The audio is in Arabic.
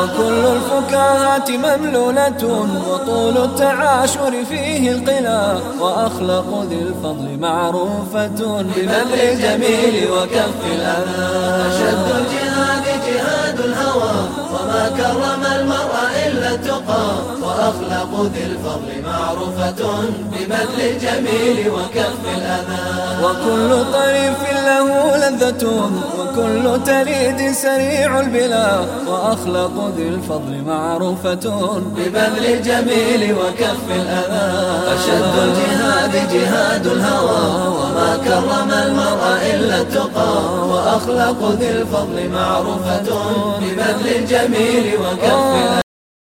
وكل الفكاهات مملولة وطول التعاشر فيه القلا وأخلاق ذي الفضل معروفة ببذل الجميل وكف الأذى. أشد الجهاد جهاد الهوى وما كرم المرء إلا التقى وأخلاق ذي الفضل معروفة ببذل الجميل وكف الأذى. وكل طريف له لذة وكل تليد سريع البلا وأخلاق ذي الفضل معروفة ببذل الجميل وكف الأذى. أشد الجهاد جهاد الهوى وما كرم المرء إلا التقى وأخلاق ذي الفضل معروفة ببذل الجميل وكف